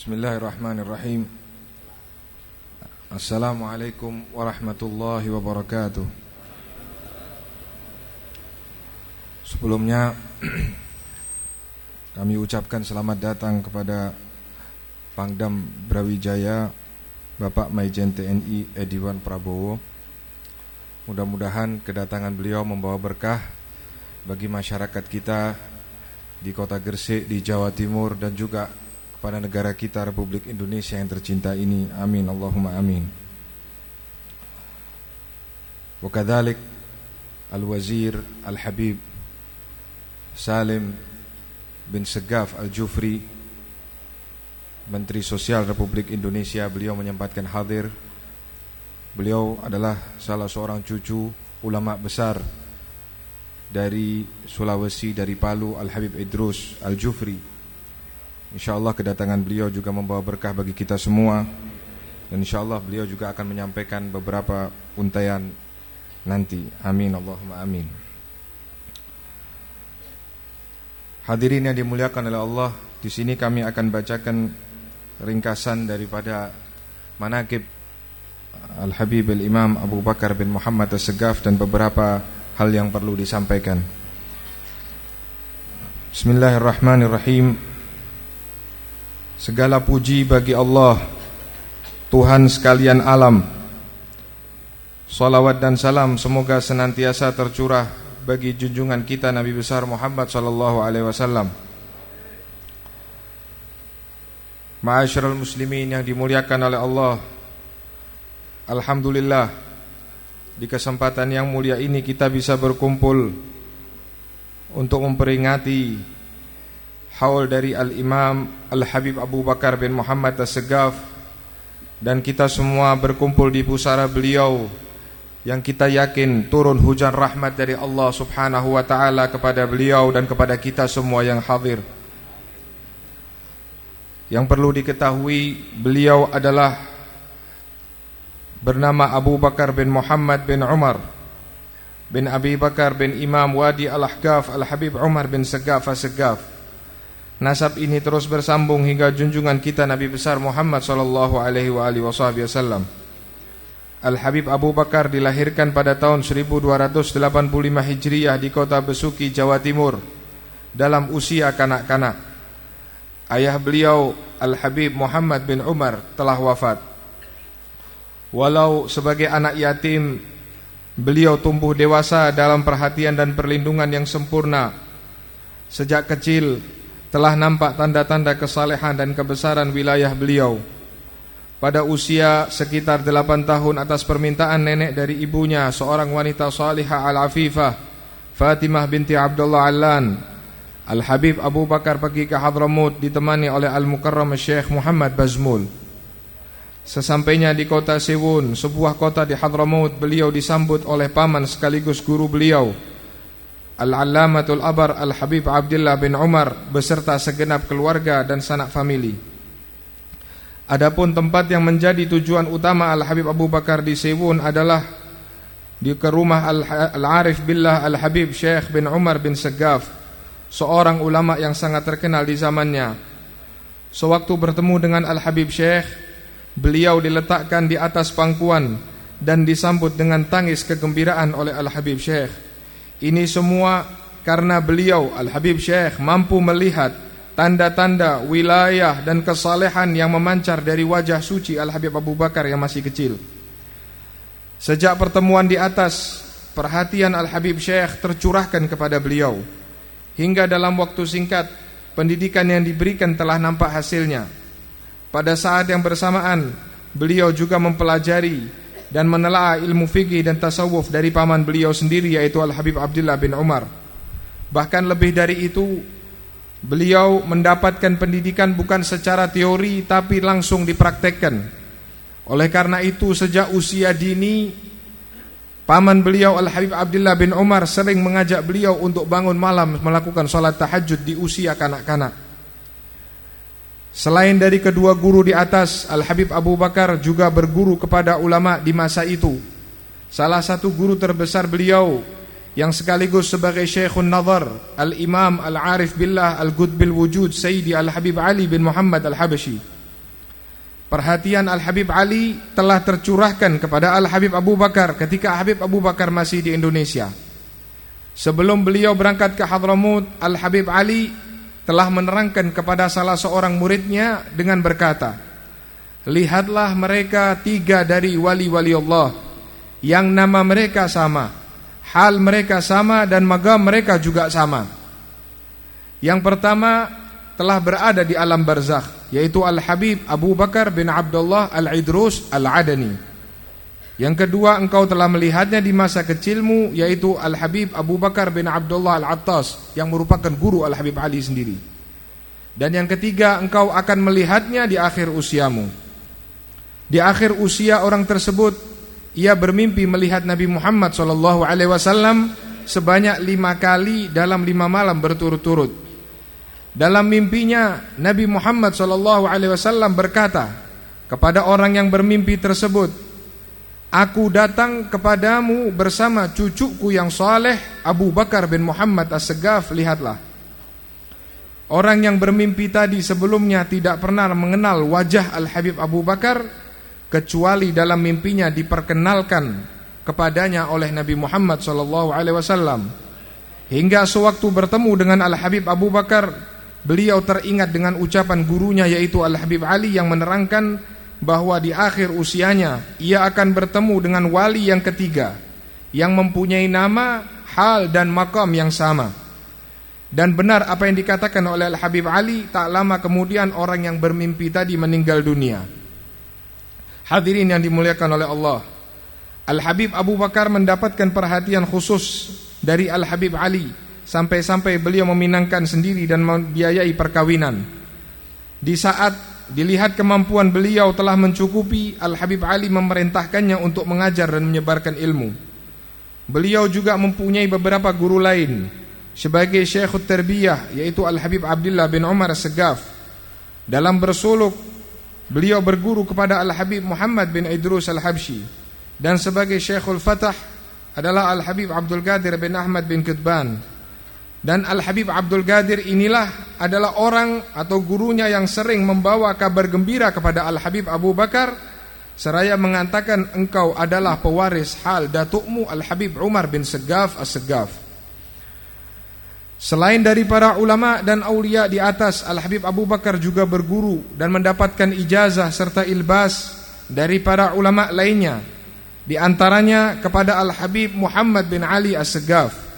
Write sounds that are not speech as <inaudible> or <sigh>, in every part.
Bismillahirrahmanirrahim. Assalamualaikum warahmatullahi wabarakatuh. Sebelumnya <clears throat> Kami ucapkan selamat datang kepada Pangdam Brawijaya Bapak Maijen TNI Ediwan Prabowo. Mudah-mudahan kedatangan beliau membawa berkah Bagi masyarakat kita Di kota Gresik, di Jawa Timur Dan juga pada negara kita Republik Indonesia yang tercinta ini. Amin Allahumma amin. Wakadalik Al-Wazir Al-Habib Salim bin Segaf Al-Jufri Menteri Sosial Republik Indonesia beliau menyempatkan hadir Beliau adalah salah seorang cucu ulama besar dari Sulawesi dari Palu Al-Habib Idrus Al-Jufri InsyaAllah kedatangan beliau juga membawa berkah bagi kita semua. Dan insyaAllah beliau juga akan menyampaikan beberapa untayan nanti. Amin Allahumma amin. Hadirin yang dimuliakan oleh Allah di sini kami akan bacakan ringkasan daripada manakib Al-Habib Al-Imam Abu Bakar bin Muhammad As-Segaf Dan beberapa hal yang perlu disampaikan. Bismillahirrahmanirrahim Segala puji bagi Allah Tuhan sekalian alam Salawat dan salam semoga senantiasa tercurah bagi junjungan kita Nabi besar Muhammad sallallahu alaihi wasallam. Ma'asyiral muslimin yang dimuliakan oleh Allah. Alhamdulillah di kesempatan yang mulia ini kita bisa berkumpul untuk memperingati haul dari Al-Imam Al-Habib Abu Bakar bin Muhammad As-Segaf dan kita semua berkumpul di pusara beliau yang kita yakin turun hujan rahmat dari Allah Subhanahu wa taala kepada beliau dan kepada kita semua yang hadir. Yang perlu diketahui beliau adalah bernama Abu Bakar bin Muhammad bin Umar bin Abi Bakar bin Imam Wadi Al-Ahqaf Al-Habib Umar bin Segaf As-Segaf Nasab ini terus bersambung hingga junjungan kita Nabi besar Muhammad sallallahu alaihi wasallam. Al-Habib Abu Bakar dilahirkan pada tahun 1285 Hijriah di kota Besuki, Jawa Timur dalam usia kanak-kanak. Ayah beliau Al-Habib Muhammad bin Umar telah wafat. Walau sebagai anak yatim, beliau tumbuh dewasa dalam perhatian dan perlindungan yang sempurna. Sejak kecil telah nampak tanda-tanda kesalehan dan kebesaran wilayah beliau. Pada usia sekitar 8 tahun atas permintaan nenek dari ibunya, seorang wanita salihah al-afifah, Fatimah binti Abdullah Allan, Al-Habib Abu Bakar pergi ke Hadramut ditemani oleh Al-Mukarram Syekh Muhammad Bazmul. Sesampainya di kota Sewun, sebuah kota di Hadramut, beliau disambut oleh paman sekaligus guru beliau, Al-Allamatul Abar Al-Habib Abdullah bin Umar beserta segenap keluarga dan sanak famili. Adapun tempat yang menjadi tujuan utama Al-Habib Abu Bakar di Sewun adalah di ke rumah Al-Arif Billah Al-Habib Syekh bin Umar bin Segaf, seorang ulama yang sangat terkenal di zamannya. Sewaktu bertemu dengan Al-Habib Syekh, beliau diletakkan di atas pangkuan dan disambut dengan tangis kegembiraan oleh Al-Habib Syekh. Ini semua karena beliau Al-Habib Syekh mampu melihat tanda-tanda wilayah dan kesalehan yang memancar dari wajah suci Al-Habib Abu Bakar yang masih kecil. Sejak pertemuan di atas, perhatian Al-Habib Syekh tercurahkan kepada beliau. Hingga dalam waktu singkat, pendidikan yang diberikan telah nampak hasilnya. Pada saat yang bersamaan, beliau juga mempelajari dan menelaah ilmu fikih dan tasawuf dari paman beliau sendiri yaitu Al-Habib Abdullah bin Umar. Bahkan lebih dari itu, beliau mendapatkan pendidikan bukan secara teori tapi langsung dipraktekkan. Oleh karena itu sejak usia dini paman beliau Al-Habib Abdullah bin Umar sering mengajak beliau untuk bangun malam melakukan sholat tahajud di usia kanak-kanak. Selain dari kedua guru di atas, Al-Habib Abu Bakar juga berguru kepada ulama di masa itu. Salah satu guru terbesar beliau yang sekaligus sebagai Syekhun Nazar, Al-Imam Al-Arif Billah Al-Gudbil Wujud Sayyidi Al-Habib Ali bin Muhammad Al-Habashi. perhatian Al-Habib Ali telah tercurahkan kepada Al-Habib Abu Bakar ketika Habib Abu Bakar masih di Indonesia. Sebelum beliau berangkat ke Hadramut, Al-Habib Ali telah menerangkan kepada salah seorang muridnya dengan berkata, Lihatlah mereka tiga dari wali-wali Allah yang nama mereka sama, hal mereka sama dan magam mereka juga sama. Yang pertama telah berada di alam barzakh yaitu Al-Habib Abu Bakar bin Abdullah Al-Idrus Al-Adani. Yang kedua engkau telah melihatnya di masa kecilmu yaitu Al-Habib Abu Bakar bin Abdullah Al-Attas yang merupakan guru Al-Habib Ali sendiri. Dan yang ketiga engkau akan melihatnya di akhir usiamu. Di akhir usia orang tersebut ia bermimpi melihat Nabi Muhammad SAW sebanyak lima kali dalam lima malam berturut-turut. Dalam mimpinya Nabi Muhammad SAW berkata kepada orang yang bermimpi tersebut, Aku datang kepadamu bersama cucuku yang saleh Abu Bakar bin Muhammad As-Segaf lihatlah. Orang yang bermimpi tadi sebelumnya tidak pernah mengenal wajah Al-Habib Abu Bakar kecuali dalam mimpinya diperkenalkan kepadanya oleh Nabi Muhammad SAW. Hingga sewaktu bertemu dengan Al-Habib Abu Bakar Beliau teringat dengan ucapan gurunya yaitu Al-Habib Ali yang menerangkan bahwa di akhir usianya ia akan bertemu dengan wali yang ketiga yang mempunyai nama, hal dan makam yang sama. Dan benar apa yang dikatakan oleh Al-Habib Ali tak lama kemudian orang yang bermimpi tadi meninggal dunia. Hadirin yang dimuliakan oleh Allah. Al-Habib Abu Bakar mendapatkan perhatian khusus dari Al-Habib Ali sampai-sampai beliau meminangkan sendiri dan membiayai perkawinan. Di saat dilihat kemampuan beliau telah mencukupi, Al-Habib Ali memerintahkannya untuk mengajar dan menyebarkan ilmu. Beliau juga mempunyai beberapa guru lain sebagai Syekhut Terbiyah yaitu Al-Habib Abdullah bin Umar Segaf. Dalam bersuluk beliau berguru kepada Al-Habib Muhammad bin Idrus Al-Habsyi dan sebagai Syekhul Fatah adalah Al-Habib Abdul Qadir bin Ahmad bin Kutban dan Al-Habib Abdul Qadir inilah adalah orang atau gurunya yang sering membawa kabar gembira kepada Al-Habib Abu Bakar seraya mengatakan engkau adalah pewaris hal datukmu Al-Habib Umar bin Segaf As-Segaf. Selain dari para ulama dan aulia di atas, Al-Habib Abu Bakar juga berguru dan mendapatkan ijazah serta ilbas dari para ulama lainnya. Di antaranya kepada Al-Habib Muhammad bin Ali As-Segaf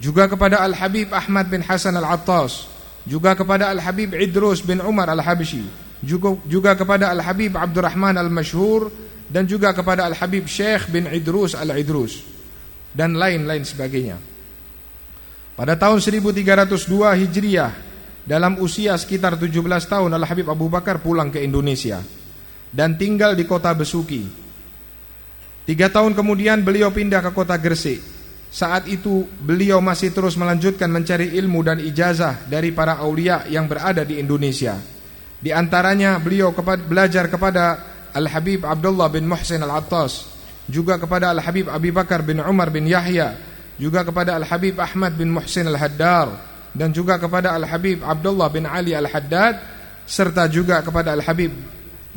juga kepada Al-Habib Ahmad bin Hasan Al-Attas, juga kepada Al-Habib Idrus bin Umar Al-Habsyi, juga, juga kepada Al-Habib Abdurrahman Al-Mashhur. Dan juga kepada Al-Habib Syekh bin Idrus Al-Idrus. Dan lain-lain sebagainya. Pada tahun 1302 Hijriah dalam usia sekitar 17 tahun Al-Habib Abu Bakar pulang ke Indonesia. Dan tinggal di kota Besuki. Tiga tahun kemudian beliau pindah ke kota Gresik saat itu beliau masih terus melanjutkan mencari ilmu dan ijazah dari para aulia yang berada di Indonesia. Di antaranya beliau belajar kepada Al-Habib Abdullah bin Muhsin Al-Attas, juga kepada Al-Habib Abi Bakar bin Umar bin Yahya, juga kepada Al-Habib Ahmad bin Muhsin Al-Haddar, dan juga kepada Al-Habib Abdullah bin Ali Al-Haddad, serta juga kepada Al-Habib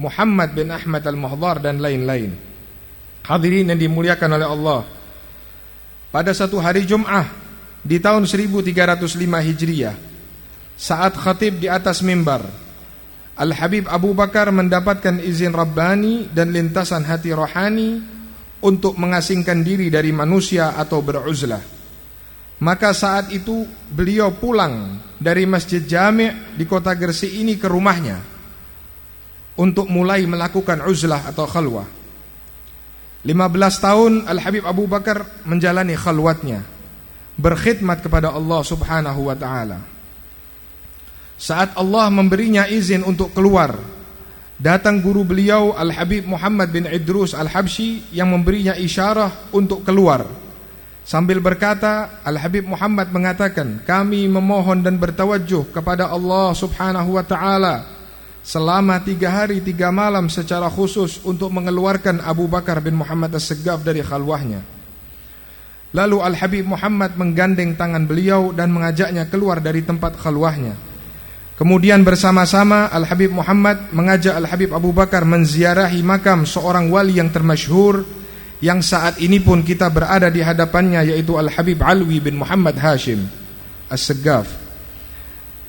Muhammad bin Ahmad Al-Muhdar dan lain-lain. Hadirin yang dimuliakan oleh Allah. Pada satu hari Jum'ah di tahun 1305 Hijriah saat khatib di atas mimbar Al-Habib Abu Bakar mendapatkan izin Rabbani dan lintasan hati rohani untuk mengasingkan diri dari manusia atau beruzlah. Maka saat itu beliau pulang dari Masjid Jami' di kota Gresik ini ke rumahnya untuk mulai melakukan uzlah atau khalwah. 15 tahun Al-Habib Abu Bakar menjalani khalwatnya berkhidmat kepada Allah Subhanahu wa taala. Saat Allah memberinya izin untuk keluar, datang guru beliau Al-Habib Muhammad bin Idrus Al-Habsyi yang memberinya isyarah untuk keluar. Sambil berkata, Al-Habib Muhammad mengatakan, "Kami memohon dan bertawajjuh kepada Allah Subhanahu wa taala selama tiga hari tiga malam secara khusus untuk mengeluarkan Abu Bakar bin Muhammad As-Segaf dari khalwahnya. Lalu Al-Habib Muhammad menggandeng tangan beliau dan mengajaknya keluar dari tempat khalwahnya. Kemudian bersama-sama Al-Habib Muhammad mengajak Al-Habib Abu Bakar menziarahi makam seorang wali yang termasyhur yang saat ini pun kita berada di hadapannya yaitu Al-Habib Alwi bin Muhammad Hashim As-Segaf.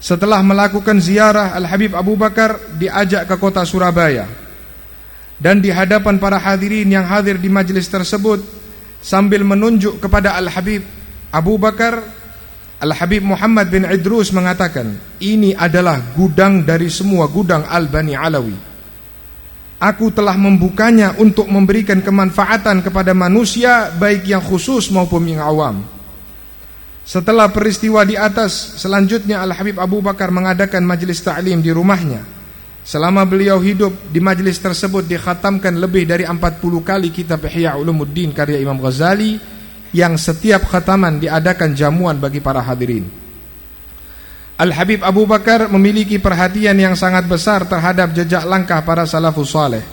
Setelah melakukan ziarah Al-Habib Abu Bakar diajak ke kota Surabaya. Dan di hadapan para hadirin yang hadir di majlis tersebut sambil menunjuk kepada Al-Habib Abu Bakar Al-Habib Muhammad bin Idrus mengatakan, ini adalah gudang dari semua gudang Al-Bani Alawi. Aku telah membukanya untuk memberikan kemanfaatan kepada manusia baik yang khusus maupun yang awam. Setelah peristiwa di atas, selanjutnya Al-Habib Abu Bakar mengadakan majlis ta'lim di rumahnya. Selama beliau hidup di majlis tersebut dikhatamkan lebih dari 40 kali kitab Ihya Ulumuddin karya Imam Ghazali yang setiap khataman diadakan jamuan bagi para hadirin. Al-Habib Abu Bakar memiliki perhatian yang sangat besar terhadap jejak langkah para salafus saleh.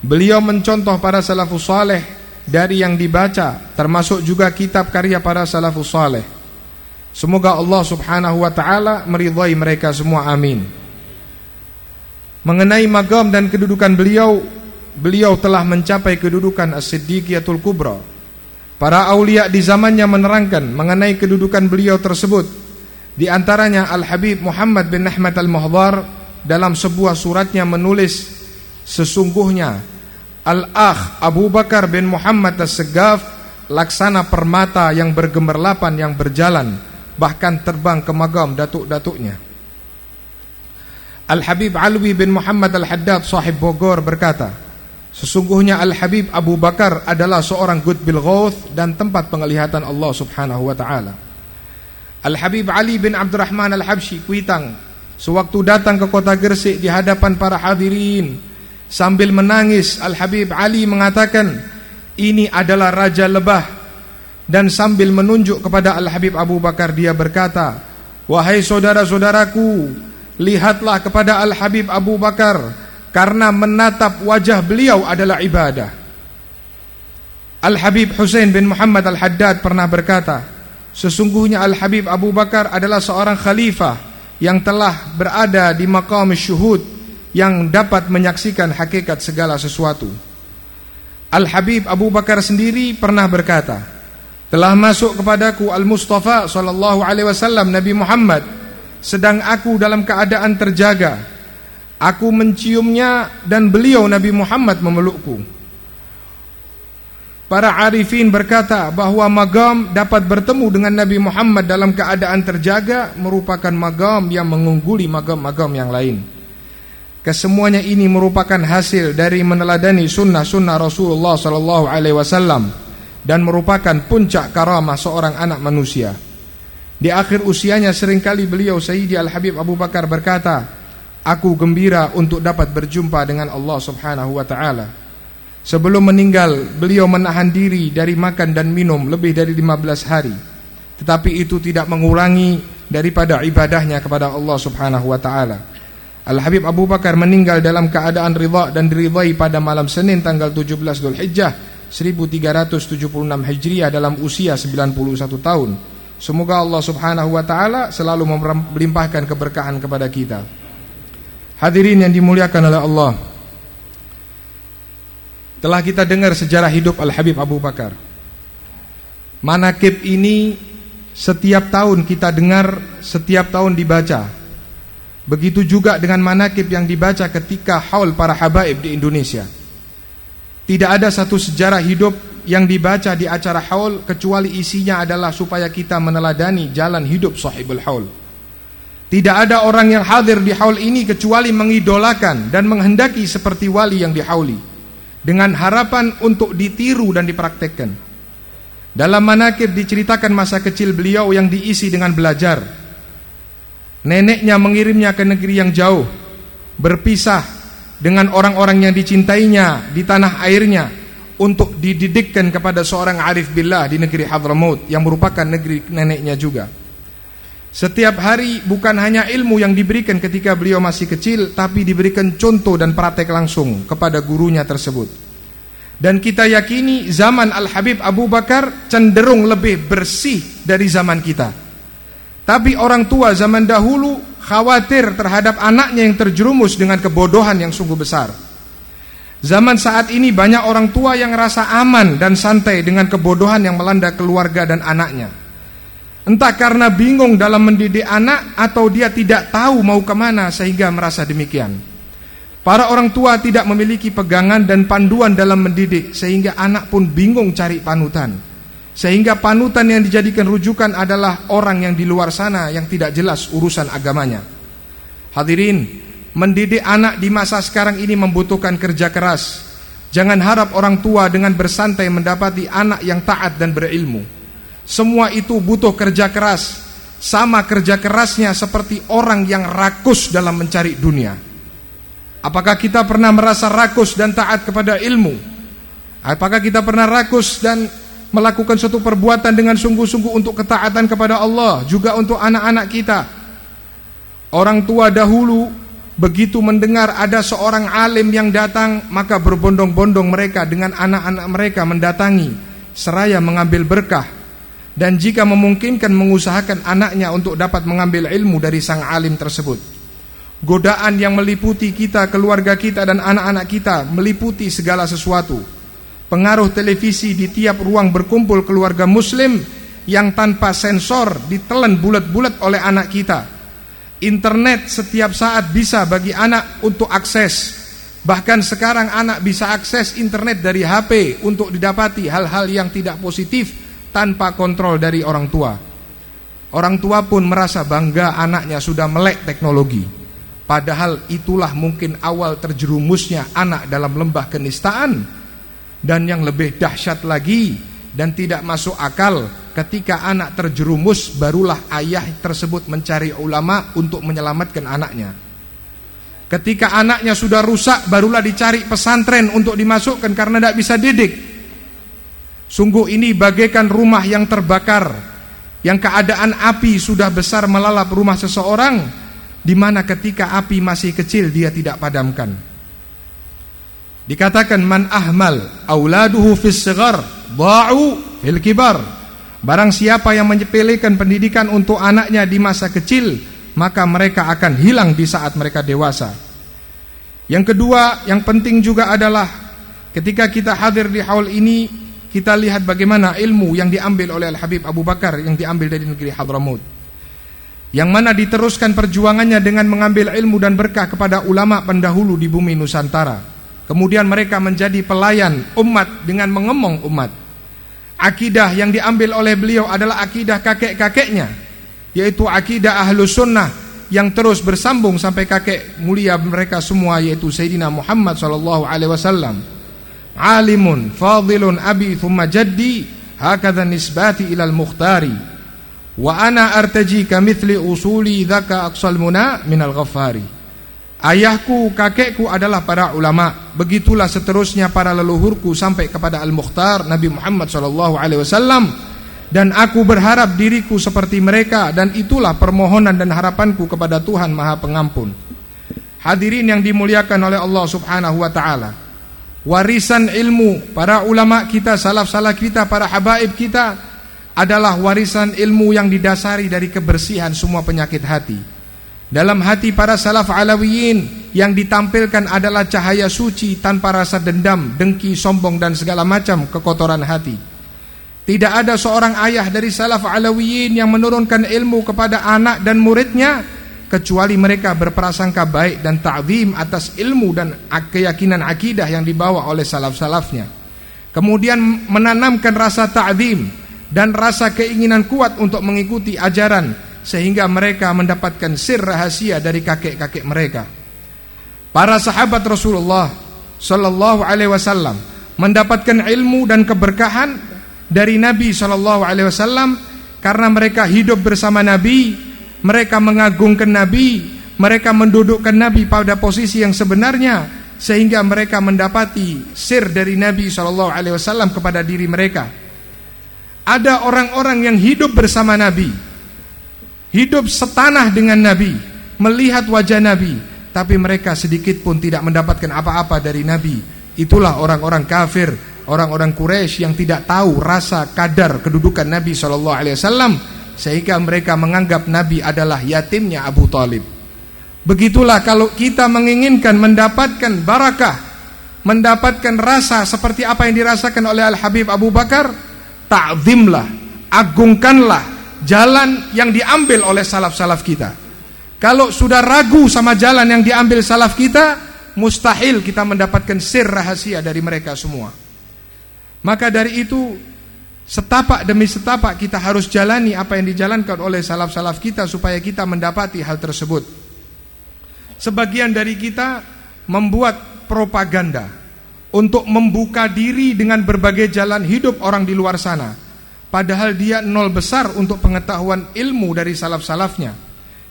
Beliau mencontoh para salafus saleh dari yang dibaca termasuk juga kitab karya para salafus saleh. Semoga Allah Subhanahu wa taala meridhai mereka semua amin. Mengenai magam dan kedudukan beliau, beliau telah mencapai kedudukan As-Siddiqiyatul Kubra Para aulia di zamannya menerangkan mengenai kedudukan beliau tersebut. Di antaranya Al-Habib Muhammad bin Ahmad Al-Muhdar dalam sebuah suratnya menulis sesungguhnya Al-Akh Abu Bakar bin Muhammad As-Segaf laksana permata yang bergemerlapan yang berjalan bahkan terbang ke magam datuk-datuknya. Al-Habib Alwi bin Muhammad Al-Haddad sahib Bogor berkata, Sesungguhnya Al-Habib Abu Bakar adalah seorang good bil ghawth dan tempat penglihatan Allah Subhanahu wa taala. Al-Habib Ali bin Abdurrahman Al-Habsyi Kuitang sewaktu datang ke kota Gresik di hadapan para hadirin sambil menangis Al-Habib Ali mengatakan ini adalah raja lebah dan sambil menunjuk kepada Al-Habib Abu Bakar dia berkata wahai saudara-saudaraku lihatlah kepada Al-Habib Abu Bakar karena menatap wajah beliau adalah ibadah. Al-Habib Hussein bin Muhammad Al-Haddad pernah berkata, sesungguhnya Al-Habib Abu Bakar adalah seorang khalifah yang telah berada di maqam syuhud yang dapat menyaksikan hakikat segala sesuatu. Al-Habib Abu Bakar sendiri pernah berkata, telah masuk kepadaku Al-Mustafa sallallahu alaihi wasallam Nabi Muhammad sedang aku dalam keadaan terjaga Aku menciumnya dan beliau Nabi Muhammad memelukku. Para arifin berkata bahwa magam dapat bertemu dengan Nabi Muhammad dalam keadaan terjaga merupakan magam yang mengungguli magam-magam yang lain. Kesemuanya ini merupakan hasil dari meneladani sunnah-sunnah Rasulullah sallallahu alaihi wasallam dan merupakan puncak karamah seorang anak manusia. Di akhir usianya sering kali beliau Sayyidi Al-Habib Abu Bakar berkata, Aku gembira untuk dapat berjumpa dengan Allah Subhanahu wa taala. Sebelum meninggal, beliau menahan diri dari makan dan minum lebih dari 15 hari. Tetapi itu tidak mengurangi daripada ibadahnya kepada Allah Subhanahu wa taala. Al-Habib Abu Bakar meninggal dalam keadaan ridha dan diridhai pada malam Senin tanggal 17 Dzulhijjah 1376 Hijriah dalam usia 91 tahun. Semoga Allah Subhanahu wa taala selalu melimpahkan keberkahan kepada kita. Hadirin yang dimuliakan oleh Allah Telah kita dengar sejarah hidup Al-Habib Abu Bakar Manakib ini setiap tahun kita dengar Setiap tahun dibaca Begitu juga dengan manakib yang dibaca ketika haul para habaib di Indonesia Tidak ada satu sejarah hidup yang dibaca di acara haul Kecuali isinya adalah supaya kita meneladani jalan hidup sahibul haul tidak ada orang yang hadir di haul ini kecuali mengidolakan dan menghendaki seperti wali yang dihauli dengan harapan untuk ditiru dan dipraktekkan. Dalam manakib diceritakan masa kecil beliau yang diisi dengan belajar. Neneknya mengirimnya ke negeri yang jauh, berpisah dengan orang-orang yang dicintainya di tanah airnya untuk dididikkan kepada seorang arif billah di negeri Hadramaut yang merupakan negeri neneknya juga. Setiap hari bukan hanya ilmu yang diberikan ketika beliau masih kecil Tapi diberikan contoh dan praktek langsung kepada gurunya tersebut Dan kita yakini zaman Al-Habib Abu Bakar cenderung lebih bersih dari zaman kita Tapi orang tua zaman dahulu khawatir terhadap anaknya yang terjerumus dengan kebodohan yang sungguh besar. Zaman saat ini banyak orang tua yang rasa aman dan santai dengan kebodohan yang melanda keluarga dan anaknya. Entah karena bingung dalam mendidik anak atau dia tidak tahu mau ke mana sehingga merasa demikian. Para orang tua tidak memiliki pegangan dan panduan dalam mendidik sehingga anak pun bingung cari panutan. Sehingga panutan yang dijadikan rujukan adalah orang yang di luar sana yang tidak jelas urusan agamanya. Hadirin, mendidik anak di masa sekarang ini membutuhkan kerja keras. Jangan harap orang tua dengan bersantai mendapati anak yang taat dan berilmu. Semua itu butuh kerja keras. Sama kerja kerasnya seperti orang yang rakus dalam mencari dunia. Apakah kita pernah merasa rakus dan taat kepada ilmu? Apakah kita pernah rakus dan melakukan suatu perbuatan dengan sungguh-sungguh untuk ketaatan kepada Allah, juga untuk anak-anak kita? Orang tua dahulu begitu mendengar ada seorang alim yang datang, maka berbondong-bondong mereka dengan anak-anak mereka mendatangi seraya mengambil berkah dan jika memungkinkan mengusahakan anaknya untuk dapat mengambil ilmu dari sang alim tersebut. Godaan yang meliputi kita, keluarga kita dan anak-anak kita meliputi segala sesuatu. Pengaruh televisi di tiap ruang berkumpul keluarga muslim yang tanpa sensor ditelan bulat-bulat oleh anak kita. Internet setiap saat bisa bagi anak untuk akses. Bahkan sekarang anak bisa akses internet dari HP untuk didapati hal-hal yang tidak positif tanpa kontrol dari orang tua. Orang tua pun merasa bangga anaknya sudah melek teknologi. Padahal itulah mungkin awal terjerumusnya anak dalam lembah kenistaan Dan yang lebih dahsyat lagi dan tidak masuk akal Ketika anak terjerumus barulah ayah tersebut mencari ulama untuk menyelamatkan anaknya Ketika anaknya sudah rusak barulah dicari pesantren untuk dimasukkan karena tidak bisa didik Sungguh ini bagaikan rumah yang terbakar Yang keadaan api sudah besar melalap rumah seseorang di mana ketika api masih kecil dia tidak padamkan. Dikatakan man ahmal auladuhu fis sighar ba'u fil kibar. Barang siapa yang menyepelekan pendidikan untuk anaknya di masa kecil, maka mereka akan hilang di saat mereka dewasa. Yang kedua, yang penting juga adalah ketika kita hadir di haul ini, kita lihat bagaimana ilmu yang diambil oleh Al Habib Abu Bakar yang diambil dari negeri Hadramut yang mana diteruskan perjuangannya dengan mengambil ilmu dan berkah kepada ulama pendahulu di bumi Nusantara. Kemudian mereka menjadi pelayan umat dengan mengemong umat. Akidah yang diambil oleh beliau adalah akidah kakek-kakeknya, yaitu akidah ahlus sunnah yang terus bersambung sampai kakek mulia mereka semua yaitu Sayyidina Muhammad sallallahu alaihi wasallam. Alimun fadilun abi thumma jaddi hakadha nisbati ilal mukhtari Wa ana artaji kamithli usuli dzaka aqsal muna minal ghaffari. Ayahku, kakekku adalah para ulama. Begitulah seterusnya para leluhurku sampai kepada Al-Mukhtar Nabi Muhammad wasallam dan aku berharap diriku seperti mereka dan itulah permohonan dan harapanku kepada Tuhan Maha Pengampun. Hadirin yang dimuliakan oleh Allah Subhanahu wa taala. Warisan ilmu para ulama kita, salaf-salaf kita, para habaib kita adalah warisan ilmu yang didasari dari kebersihan semua penyakit hati. Dalam hati para salaf alawiyin yang ditampilkan adalah cahaya suci tanpa rasa dendam, dengki, sombong dan segala macam kekotoran hati. Tidak ada seorang ayah dari salaf alawiyin yang menurunkan ilmu kepada anak dan muridnya kecuali mereka berprasangka baik dan ta'zim atas ilmu dan keyakinan akidah yang dibawa oleh salaf-salafnya. Kemudian menanamkan rasa ta'zim dan rasa keinginan kuat untuk mengikuti ajaran sehingga mereka mendapatkan sir rahasia dari kakek-kakek mereka. Para sahabat Rasulullah sallallahu alaihi wasallam mendapatkan ilmu dan keberkahan dari Nabi sallallahu alaihi wasallam karena mereka hidup bersama Nabi, mereka mengagungkan Nabi, mereka mendudukkan Nabi pada posisi yang sebenarnya sehingga mereka mendapati sir dari Nabi sallallahu alaihi wasallam kepada diri mereka. Ada orang-orang yang hidup bersama Nabi Hidup setanah dengan Nabi Melihat wajah Nabi Tapi mereka sedikit pun tidak mendapatkan apa-apa dari Nabi. Itulah orang-orang kafir Orang-orang Quraisy yang tidak tahu rasa kadar kedudukan Nabi SAW Sehingga mereka menganggap Nabi adalah yatimnya Abu Talib. Begitulah kalau kita menginginkan mendapatkan barakah, mendapatkan rasa seperti apa yang dirasakan oleh Al-Habib Abu Bakar, ta'zimlah, agungkanlah jalan yang diambil oleh salaf-salaf kita. Kalau sudah ragu sama jalan yang diambil salaf kita, mustahil kita mendapatkan sir rahasia dari mereka semua. Maka dari itu Setapak demi setapak kita harus jalani apa yang dijalankan oleh salaf-salaf kita supaya kita mendapati hal tersebut. Sebagian dari kita membuat propaganda untuk membuka diri dengan berbagai jalan hidup orang di luar sana. Padahal dia nol besar untuk pengetahuan ilmu dari salaf-salafnya.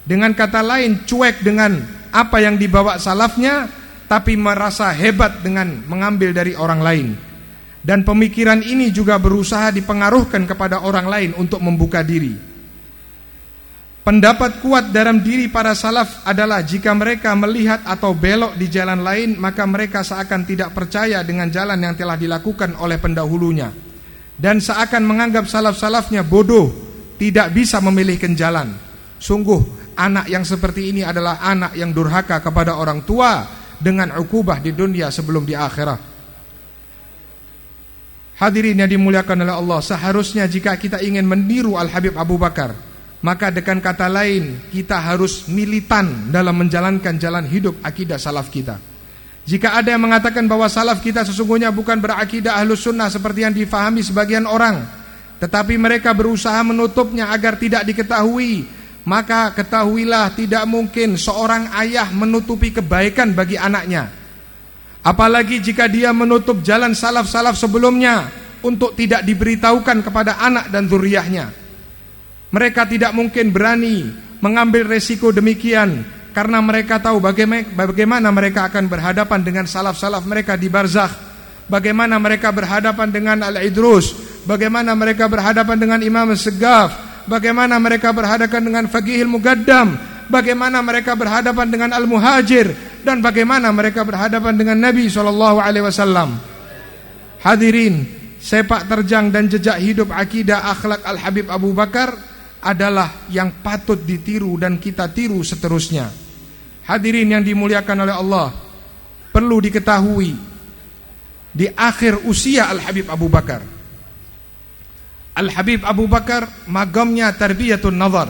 Dengan kata lain cuek dengan apa yang dibawa salafnya tapi merasa hebat dengan mengambil dari orang lain. Dan pemikiran ini juga berusaha dipengaruhkan kepada orang lain untuk membuka diri. Pendapat kuat dalam diri para salaf adalah jika mereka melihat atau belok di jalan lain, maka mereka seakan tidak percaya dengan jalan yang telah dilakukan oleh pendahulunya. Dan seakan menganggap salaf-salafnya bodoh, tidak bisa memilihkan jalan. Sungguh, anak yang seperti ini adalah anak yang durhaka kepada orang tua dengan ukubah di dunia sebelum di akhirat. Hadirin yang dimuliakan oleh Allah Seharusnya jika kita ingin meniru Al-Habib Abu Bakar Maka dengan kata lain Kita harus militan dalam menjalankan jalan hidup akidah salaf kita Jika ada yang mengatakan bahwa salaf kita sesungguhnya bukan berakidah ahlus sunnah Seperti yang difahami sebagian orang Tetapi mereka berusaha menutupnya agar tidak diketahui Maka ketahuilah tidak mungkin seorang ayah menutupi kebaikan bagi anaknya Apalagi jika dia menutup jalan salaf-salaf sebelumnya untuk tidak diberitahukan kepada anak dan zuriyahnya. Mereka tidak mungkin berani mengambil resiko demikian karena mereka tahu bagaimana mereka akan berhadapan dengan salaf-salaf mereka di barzakh. Bagaimana mereka berhadapan dengan Al-Idrus, bagaimana mereka berhadapan dengan Imam Segaf, bagaimana mereka berhadapan dengan Faqihil Mugaddam, bagaimana mereka berhadapan dengan Al-Muhajir, dan bagaimana mereka berhadapan dengan Nabi wasallam. Hadirin, sepak terjang dan jejak hidup akidah akhlak Al Habib Abu Bakar adalah yang patut ditiru dan kita tiru seterusnya. Hadirin yang dimuliakan oleh Allah, perlu diketahui di akhir usia Al Habib Abu Bakar. Al Habib Abu Bakar magamnya tarbiyatun nazar.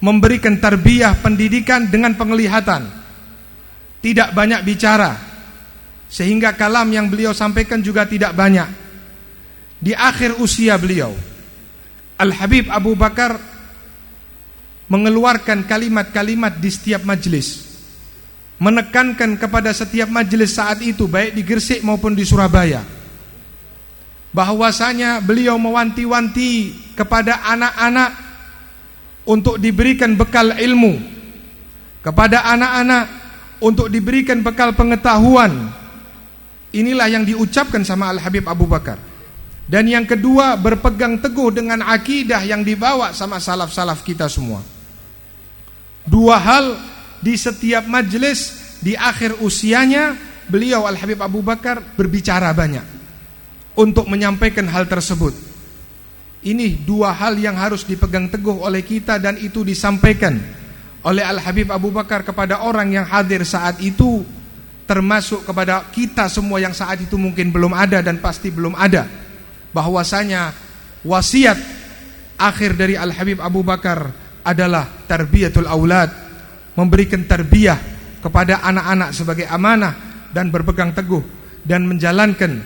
Memberikan tarbiyah pendidikan dengan penglihatan tidak banyak bicara sehingga kalam yang beliau sampaikan juga tidak banyak di akhir usia beliau Al Habib Abu Bakar mengeluarkan kalimat-kalimat di setiap majelis menekankan kepada setiap majelis saat itu baik di Gresik maupun di Surabaya bahwasanya beliau mewanti-wanti kepada anak-anak untuk diberikan bekal ilmu kepada anak-anak untuk diberikan bekal pengetahuan. Inilah yang diucapkan sama Al-Habib Abu Bakar. Dan yang kedua berpegang teguh dengan akidah yang dibawa sama salaf-salaf kita semua. Dua hal di setiap majelis di akhir usianya beliau Al-Habib Abu Bakar berbicara banyak untuk menyampaikan hal tersebut. Ini dua hal yang harus dipegang teguh oleh kita dan itu disampaikan oleh Al-Habib Abu Bakar kepada orang yang hadir saat itu termasuk kepada kita semua yang saat itu mungkin belum ada dan pasti belum ada bahwasanya wasiat akhir dari Al-Habib Abu Bakar adalah tarbiyatul aulad memberikan tarbiyah kepada anak-anak sebagai amanah dan berpegang teguh dan menjalankan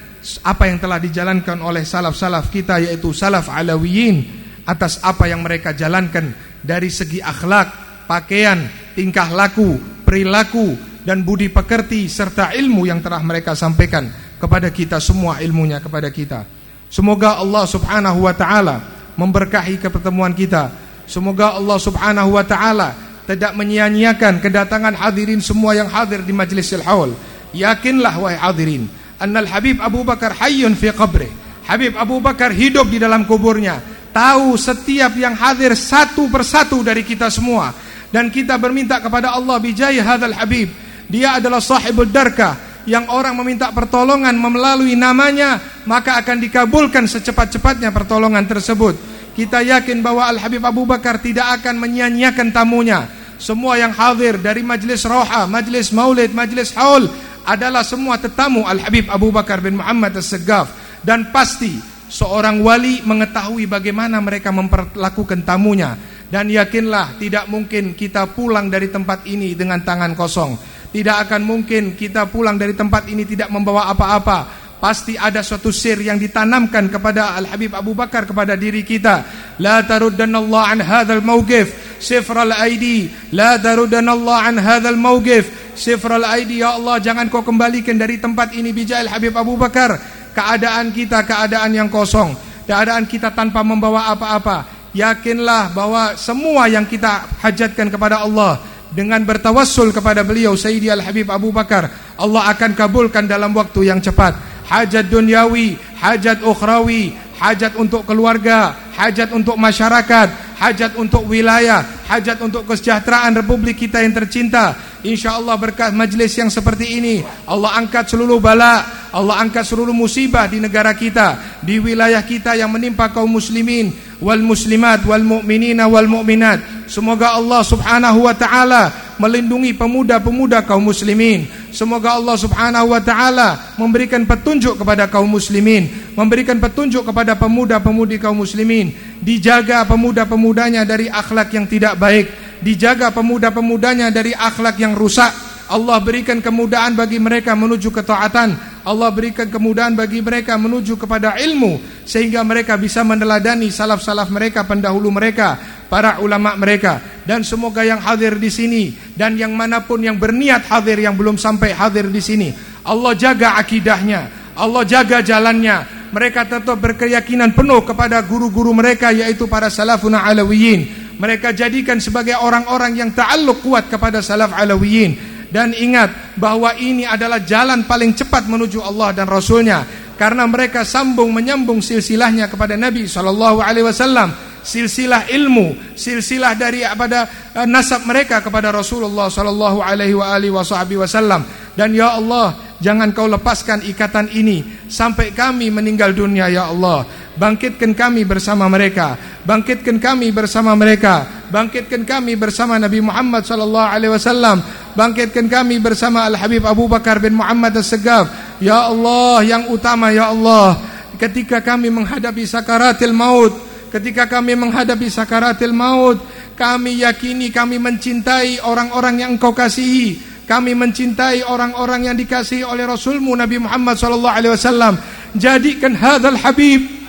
apa yang telah dijalankan oleh salaf-salaf kita yaitu salaf alawiyin atas apa yang mereka jalankan dari segi akhlak pakaian, tingkah laku, perilaku dan budi pekerti serta ilmu yang telah mereka sampaikan kepada kita semua ilmunya kepada kita. Semoga Allah Subhanahu wa taala memberkahi pertemuan kita. Semoga Allah Subhanahu wa taala tidak menyia-nyiakan kedatangan hadirin semua yang hadir di majlisil haul. Yakinlah wahai hadirin, annal Habib Abu Bakar hayyun fi qabri. Habib Abu Bakar hidup di dalam kuburnya. Tahu setiap yang hadir satu persatu dari kita semua dan kita berminta kepada Allah bijai hadzal habib dia adalah sahibul darkah yang orang meminta pertolongan melalui namanya maka akan dikabulkan secepat-cepatnya pertolongan tersebut kita yakin bahwa Al Habib Abu Bakar tidak akan menyia-nyiakan tamunya. Semua yang hadir dari majlis roha, majlis maulid, majlis haul adalah semua tetamu Al-Habib Abu Bakar bin Muhammad As-Segaf dan pasti seorang wali mengetahui bagaimana mereka memperlakukan tamunya. Dan yakinlah tidak mungkin kita pulang dari tempat ini dengan tangan kosong. Tidak akan mungkin kita pulang dari tempat ini tidak membawa apa-apa pasti ada suatu sir yang ditanamkan kepada Al-Habib Abu Bakar kepada diri kita. La taruddanallahu an hadzal mawqif. Sifral aidi. La taruddanallahu an hadzal mawqif. Sifral aidi ya Allah jangan kau kembalikan dari tempat ini bijal Habib Abu Bakar. Keadaan kita keadaan yang kosong. Keadaan kita tanpa membawa apa-apa. Yakinlah bahwa semua yang kita hajatkan kepada Allah dengan bertawassul kepada beliau Sayyidi Al-Habib Abu Bakar Allah akan kabulkan dalam waktu yang cepat hajat duniawi, hajat ukhrawi, hajat untuk keluarga, hajat untuk masyarakat, hajat untuk wilayah, hajat untuk kesejahteraan republik kita yang tercinta. Insyaallah berkat majlis yang seperti ini, Allah angkat seluruh bala, Allah angkat seluruh musibah di negara kita, di wilayah kita yang menimpa kaum muslimin wal muslimat wal mu'minina wal mu'minat. Semoga Allah Subhanahu wa taala melindungi pemuda-pemuda kaum muslimin. Semoga Allah Subhanahu wa taala memberikan petunjuk kepada kaum muslimin, memberikan petunjuk kepada pemuda-pemudi kaum muslimin, dijaga pemuda-pemudanya dari akhlak yang tidak baik, dijaga pemuda-pemudanya dari akhlak yang rusak. Allah berikan kemudahan bagi mereka menuju ketaatan. Allah berikan kemudahan bagi mereka menuju kepada ilmu sehingga mereka bisa meneladani salaf-salaf mereka pendahulu mereka para ulama mereka. Dan semoga yang hadir di sini dan yang manapun yang berniat hadir yang belum sampai hadir di sini Allah jaga akidahnya Allah jaga jalannya. Mereka tetap berkeyakinan penuh kepada guru-guru mereka yaitu para salafun alawiyin. Mereka jadikan sebagai orang-orang yang ta'alluq kuat kepada salaf alawiyin dan ingat bahwa ini adalah jalan paling cepat menuju Allah dan Rasulnya karena mereka sambung menyambung silsilahnya kepada Nabi sallallahu alaihi wasallam silsilah ilmu, silsilah dari pada uh, nasab mereka kepada Rasulullah sallallahu alaihi wasallam. Dan ya Allah, jangan kau lepaskan ikatan ini sampai kami meninggal dunia ya Allah. Bangkitkan kami bersama mereka, bangkitkan kami bersama mereka, bangkitkan kami bersama Nabi Muhammad sallallahu alaihi wasallam, bangkitkan kami bersama Al Habib Abu Bakar bin Muhammad As-Segaf. Ya Allah, yang utama ya Allah, ketika kami menghadapi sakaratil maut, Ketika kami menghadapi sakaratil maut, kami yakini kami mencintai orang-orang yang engkau kasihi. Kami mencintai orang-orang yang dikasihi oleh Rasulmu Nabi Muhammad sallallahu alaihi wasallam. Jadikan hadzal habib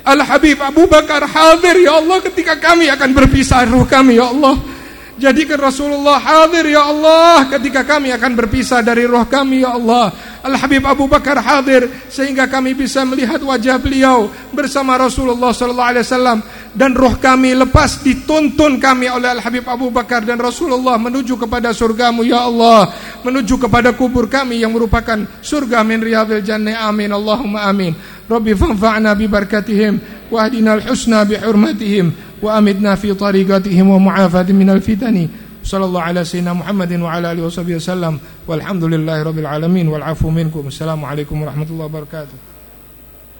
Al-Habib Abu Bakar hadir ya Allah ketika kami akan berpisah ruh kami ya Allah. Jadikan Rasulullah hadir ya Allah ketika kami akan berpisah dari roh kami ya Allah. Al-Habib Abu Bakar hadir sehingga kami bisa melihat wajah beliau bersama Rasulullah sallallahu alaihi wasallam dan roh kami lepas dituntun kami oleh Al-Habib Abu Bakar dan Rasulullah menuju kepada surgamu ya Allah menuju kepada kubur kami yang merupakan surga min riyadil jannah. Amin. Allahumma amin. Rabbi fanfa'na bi barakatihim wa ahdina al-husna bi hurmatihim wa amidna fi tariqatihim wa mu'afatin minal fitani sallallahu ala sayyidina Muhammadin wa ala alihi wasallam walhamdulillahi rabbil alamin wal afu minkum. Assalamualaikum warahmatullahi wabarakatuh.